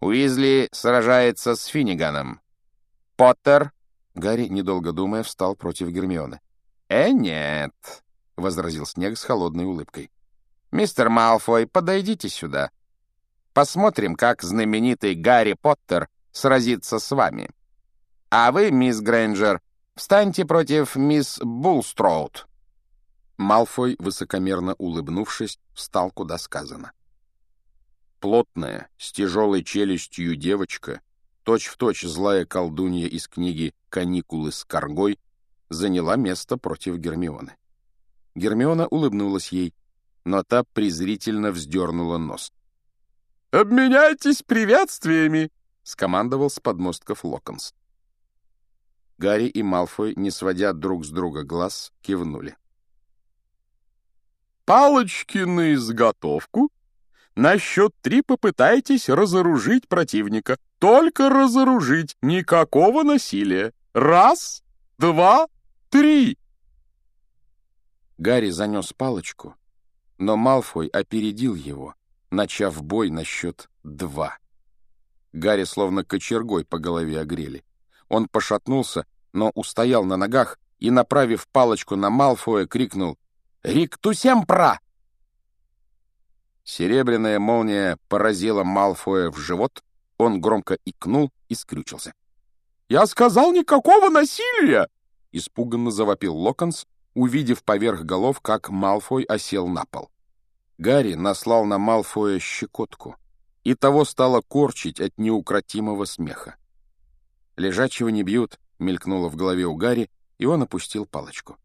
Уизли сражается с Финниганом. Поттер...» Гарри, недолго думая, встал против Гермионы. «Э, нет», — возразил Снег с холодной улыбкой. «Мистер Малфой, подойдите сюда. Посмотрим, как знаменитый Гарри Поттер сразится с вами. А вы, мисс Грейнджер, встаньте против мисс Булстроуд». Малфой, высокомерно улыбнувшись, встал, куда сказано. Плотная, с тяжелой челюстью девочка, точь-в-точь точь злая колдунья из книги «Каникулы с коргой», заняла место против Гермионы. Гермиона улыбнулась ей, но та презрительно вздернула нос. «Обменяйтесь приветствиями!» — скомандовал с подмостков Локонс. Гарри и Малфой, не сводя друг с друга глаз, кивнули. «Палочки на изготовку. На счет три попытайтесь разоружить противника. Только разоружить, никакого насилия. Раз, два, три!» Гарри занес палочку, но Малфой опередил его, начав бой на счет два. Гарри словно кочергой по голове огрели. Он пошатнулся, но устоял на ногах и, направив палочку на Малфоя, крикнул «Риктусемпра!». Серебряная молния поразила Малфоя в живот, он громко икнул и скрючился. «Я сказал, никакого насилия!» — испуганно завопил Локонс, увидев поверх голов, как Малфой осел на пол. Гарри наслал на Малфоя щекотку, и того стало корчить от неукротимого смеха. «Лежачего не бьют», — мелькнуло в голове у Гарри, и он опустил палочку.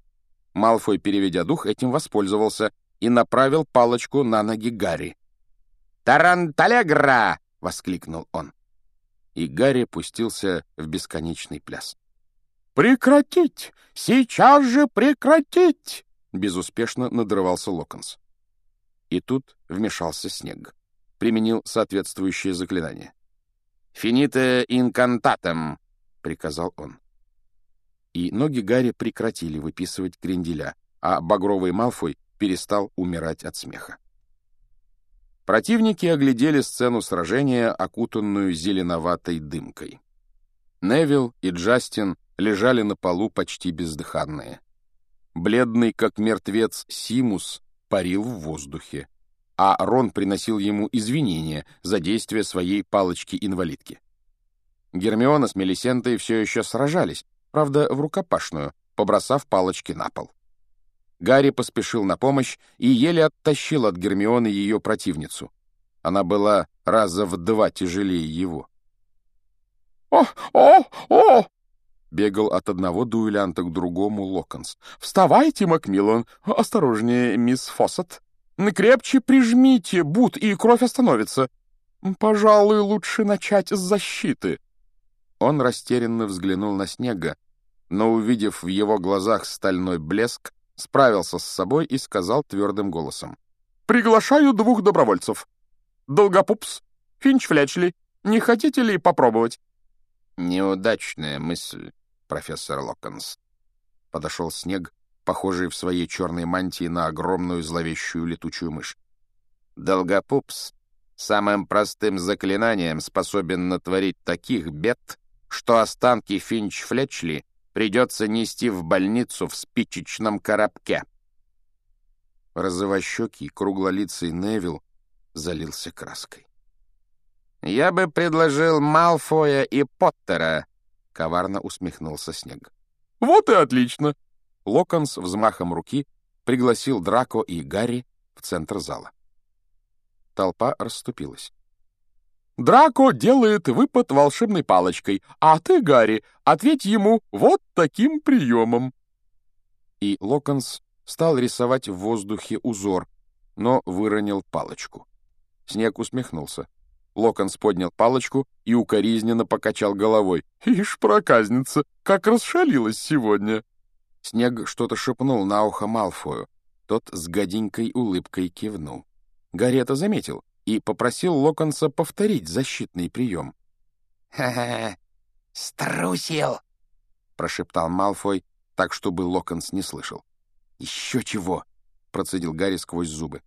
Малфой, переведя дух, этим воспользовался и направил палочку на ноги Гарри. «Таранталегра!» — воскликнул он. И Гарри пустился в бесконечный пляс. «Прекратить! Сейчас же прекратить!» — безуспешно надрывался Локонс. И тут вмешался Снег. Применил соответствующее заклинание. «Финита инкантатом!» — приказал он. И ноги Гарри прекратили выписывать кренделя, а багровый Малфой перестал умирать от смеха. Противники оглядели сцену сражения, окутанную зеленоватой дымкой. Невил и Джастин лежали на полу почти бездыханные. Бледный, как мертвец, Симус парил в воздухе, а Рон приносил ему извинения за действие своей палочки-инвалидки. Гермиона с Мелисентой все еще сражались, правда, в рукопашную, побросав палочки на пол. Гарри поспешил на помощь и еле оттащил от Гермионы ее противницу. Она была раза в два тяжелее его. «О, о, о!» Бегал от одного дуэлянта к другому Локонс. «Вставайте, Макмиллан! Осторожнее, мисс Фоссет! Крепче прижмите бут, и кровь остановится! Пожалуй, лучше начать с защиты!» Он растерянно взглянул на Снега, но, увидев в его глазах стальной блеск, справился с собой и сказал твердым голосом. «Приглашаю двух добровольцев. Долгопупс, Финч-Флячли, не хотите ли попробовать?» «Неудачная мысль, профессор Локонс». Подошел Снег, похожий в своей черной мантии на огромную зловещую летучую мышь. «Долгопупс самым простым заклинанием способен натворить таких бед, что останки Финч-Флетчли придется нести в больницу в спичечном коробке». Розовощекий, круглолицый Невил залился краской. «Я бы предложил Малфоя и Поттера», — коварно усмехнулся Снег. «Вот и отлично!» Локонс взмахом руки пригласил Драко и Гарри в центр зала. Толпа расступилась. «Драко делает выпад волшебной палочкой, а ты, Гарри, ответь ему вот таким приемом!» И Локонс стал рисовать в воздухе узор, но выронил палочку. Снег усмехнулся. Локонс поднял палочку и укоризненно покачал головой. «Ишь, проказница, как расшалилась сегодня!» Снег что-то шепнул на ухо Малфою. Тот с гаденькой улыбкой кивнул. Гарри это заметил и попросил Локонса повторить защитный прием. «Ха-ха! Струсил!» — прошептал Малфой, так, чтобы Локонс не слышал. «Еще чего!» — процедил Гарри сквозь зубы.